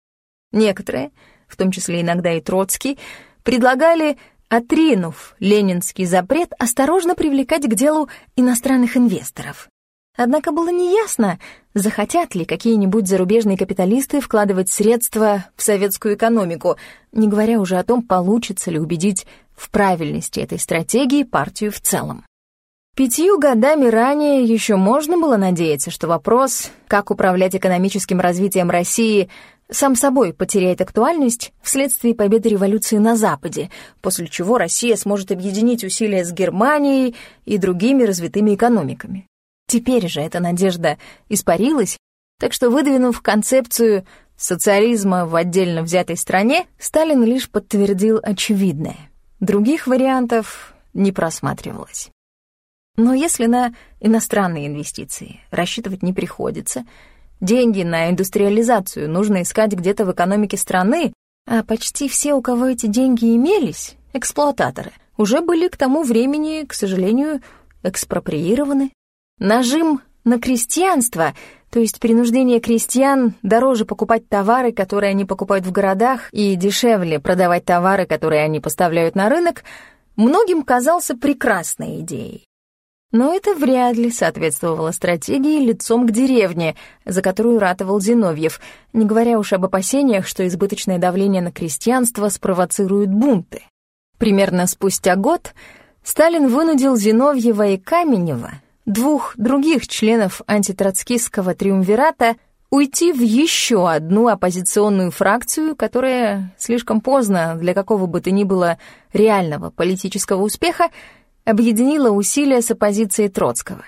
Некоторые, в том числе иногда и Троцкий, предлагали, отринув ленинский запрет, осторожно привлекать к делу иностранных инвесторов. Однако было неясно, захотят ли какие-нибудь зарубежные капиталисты вкладывать средства в советскую экономику, не говоря уже о том, получится ли убедить в правильности этой стратегии партию в целом. Пятью годами ранее еще можно было надеяться, что вопрос, как управлять экономическим развитием России, сам собой потеряет актуальность вследствие победы революции на Западе, после чего Россия сможет объединить усилия с Германией и другими развитыми экономиками. Теперь же эта надежда испарилась, так что, выдвинув концепцию социализма в отдельно взятой стране, Сталин лишь подтвердил очевидное. Других вариантов не просматривалось. Но если на иностранные инвестиции рассчитывать не приходится, деньги на индустриализацию нужно искать где-то в экономике страны, а почти все, у кого эти деньги имелись, эксплуататоры, уже были к тому времени, к сожалению, экспроприированы. Нажим на крестьянство, то есть принуждение крестьян дороже покупать товары, которые они покупают в городах, и дешевле продавать товары, которые они поставляют на рынок, многим казался прекрасной идеей. Но это вряд ли соответствовало стратегии лицом к деревне, за которую ратовал Зиновьев, не говоря уж об опасениях, что избыточное давление на крестьянство спровоцирует бунты. Примерно спустя год Сталин вынудил Зиновьева и Каменева, двух других членов антитроцкистского триумвирата, уйти в еще одну оппозиционную фракцию, которая слишком поздно для какого бы то ни было реального политического успеха объединила усилия с оппозицией Троцкого.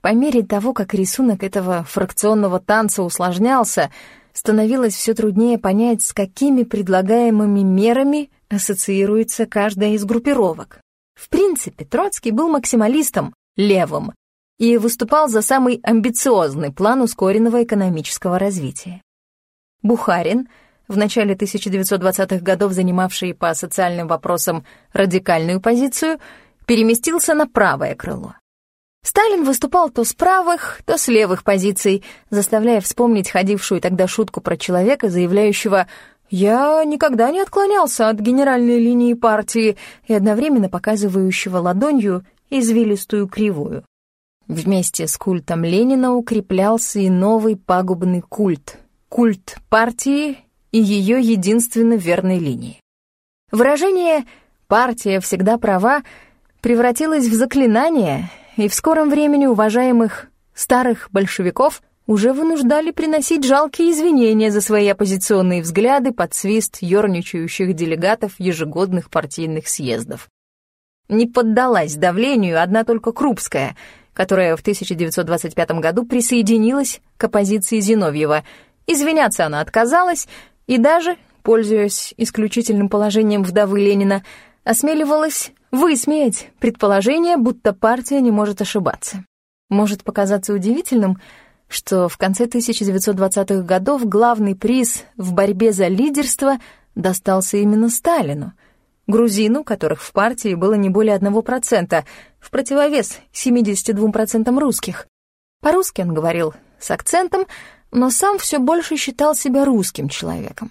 По мере того, как рисунок этого фракционного танца усложнялся, становилось все труднее понять, с какими предлагаемыми мерами ассоциируется каждая из группировок. В принципе, Троцкий был максималистом, левым, и выступал за самый амбициозный план ускоренного экономического развития. Бухарин, в начале 1920-х годов занимавший по социальным вопросам радикальную позицию, переместился на правое крыло. Сталин выступал то с правых, то с левых позиций, заставляя вспомнить ходившую тогда шутку про человека, заявляющего «Я никогда не отклонялся от генеральной линии партии» и одновременно показывающего ладонью извилистую кривую. Вместе с культом Ленина укреплялся и новый пагубный культ — культ партии и ее единственно верной линии. Выражение «партия всегда права» превратилось в заклинание, и в скором времени уважаемых старых большевиков уже вынуждали приносить жалкие извинения за свои оппозиционные взгляды под свист ерничающих делегатов ежегодных партийных съездов. Не поддалась давлению одна только Крупская, которая в 1925 году присоединилась к оппозиции Зиновьева. Извиняться она отказалась и даже, пользуясь исключительным положением вдовы Ленина, осмеливалась высмеять предположение, будто партия не может ошибаться. Может показаться удивительным, что в конце 1920-х годов главный приз в борьбе за лидерство достался именно Сталину, грузину, которых в партии было не более 1%, в противовес 72% русских. По-русски он говорил с акцентом, но сам все больше считал себя русским человеком.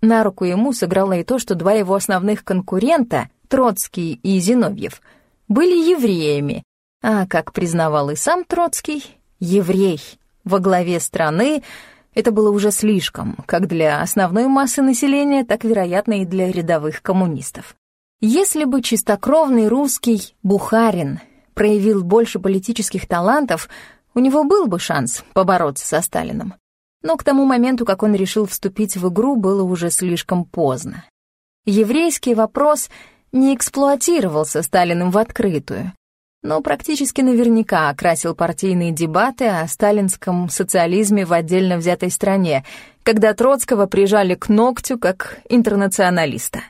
На руку ему сыграло и то, что два его основных конкурента, Троцкий и Зиновьев, были евреями, а, как признавал и сам Троцкий, еврей во главе страны — это было уже слишком, как для основной массы населения, так, вероятно, и для рядовых коммунистов. Если бы чистокровный русский Бухарин проявил больше политических талантов, у него был бы шанс побороться со Сталином. Но к тому моменту, как он решил вступить в игру, было уже слишком поздно. Еврейский вопрос не эксплуатировался Сталиным в открытую, но практически наверняка окрасил партийные дебаты о сталинском социализме в отдельно взятой стране, когда Троцкого прижали к ногтю как интернационалиста.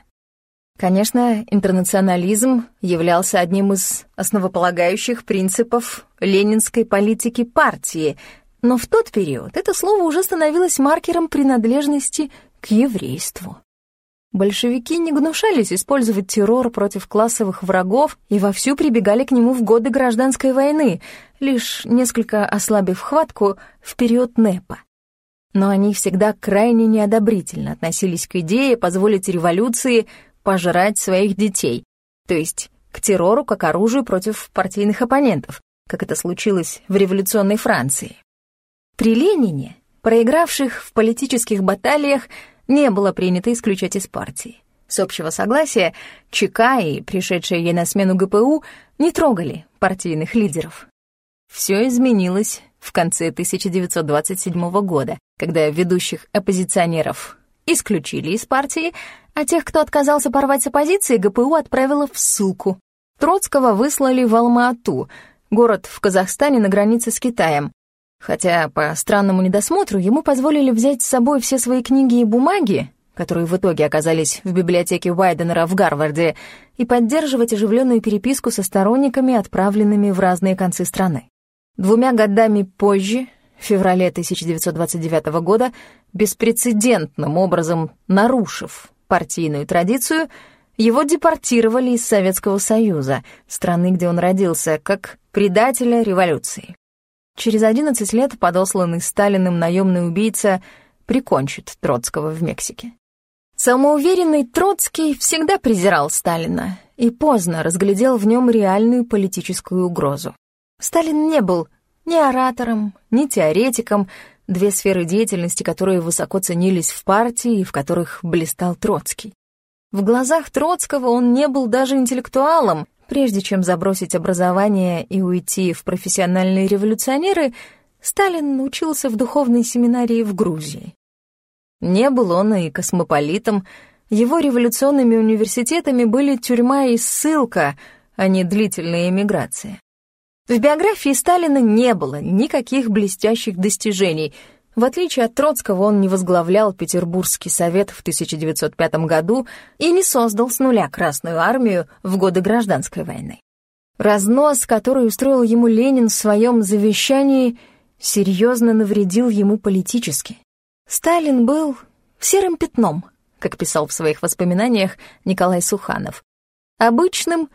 Конечно, интернационализм являлся одним из основополагающих принципов ленинской политики партии — но в тот период это слово уже становилось маркером принадлежности к еврейству. Большевики не гнушались использовать террор против классовых врагов и вовсю прибегали к нему в годы гражданской войны, лишь несколько ослабив хватку в период НЭПа. но они всегда крайне неодобрительно относились к идее позволить революции пожрать своих детей, то есть к террору как оружию против партийных оппонентов, как это случилось в революционной Франции. При Ленине проигравших в политических баталиях не было принято исключать из партии. С общего согласия ЧК и пришедшие ей на смену ГПУ не трогали партийных лидеров. Все изменилось в конце 1927 года, когда ведущих оппозиционеров исключили из партии, а тех, кто отказался порвать с оппозицией, ГПУ отправила в ссылку. Троцкого выслали в Алма-Ату, город в Казахстане на границе с Китаем, хотя по странному недосмотру ему позволили взять с собой все свои книги и бумаги, которые в итоге оказались в библиотеке Уайденера в Гарварде, и поддерживать оживленную переписку со сторонниками, отправленными в разные концы страны. Двумя годами позже, в феврале 1929 года, беспрецедентным образом нарушив партийную традицию, его депортировали из Советского Союза, страны, где он родился, как предателя революции. Через 11 лет подосланный Сталиным наемный убийца прикончит Троцкого в Мексике. Самоуверенный Троцкий всегда презирал Сталина и поздно разглядел в нем реальную политическую угрозу. Сталин не был ни оратором, ни теоретиком, две сферы деятельности, которые высоко ценились в партии и в которых блистал Троцкий. В глазах Троцкого он не был даже интеллектуалом. Прежде чем забросить образование и уйти в профессиональные революционеры, Сталин учился в духовной семинарии в Грузии. Не был он и космополитом, его революционными университетами были тюрьма и ссылка, а не длительная эмиграция. В биографии Сталина не было никаких блестящих достижений — в отличие от Троцкого, он не возглавлял Петербургский совет в 1905 году и не создал с нуля Красную армию в годы Гражданской войны. Разнос, который устроил ему Ленин в своем завещании, серьезно навредил ему политически. Сталин был серым пятном, как писал в своих воспоминаниях Николай Суханов, обычным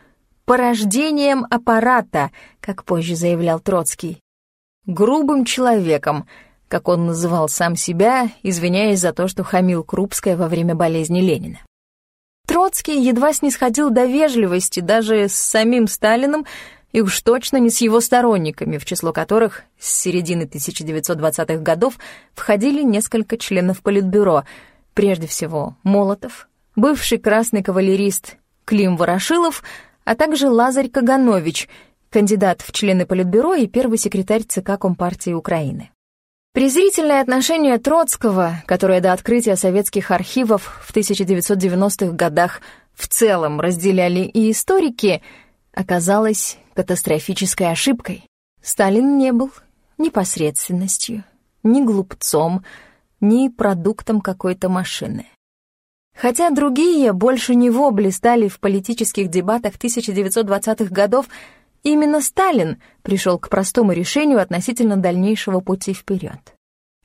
порождением аппарата, как позже заявлял Троцкий, грубым человеком — как он называл сам себя, извиняясь за то, что хамил Крупская во время болезни Ленина. Троцкий едва снисходил до вежливости даже с самим Сталиным и уж точно не с его сторонниками, в число которых с середины 1920-х годов входили несколько членов Политбюро, прежде всего Молотов, бывший красный кавалерист Клим Ворошилов, а также Лазарь Каганович, кандидат в члены Политбюро и первый секретарь ЦК Компартии Украины. Презрительное отношение Троцкого, которое до открытия советских архивов в 1990-х годах в целом разделяли и историки, оказалось катастрофической ошибкой. Сталин не был ни посредственностью, ни глупцом, ни продуктом какой-то машины. Хотя другие больше него блистали в политических дебатах 1920-х годов, Именно Сталин пришел к простому решению относительно дальнейшего пути вперед.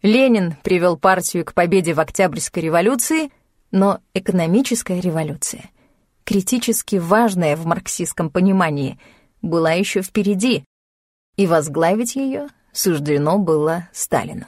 Ленин привел партию к победе в Октябрьской революции, но экономическая революция, критически важная в марксистском понимании, была еще впереди, и возглавить ее суждено было Сталину.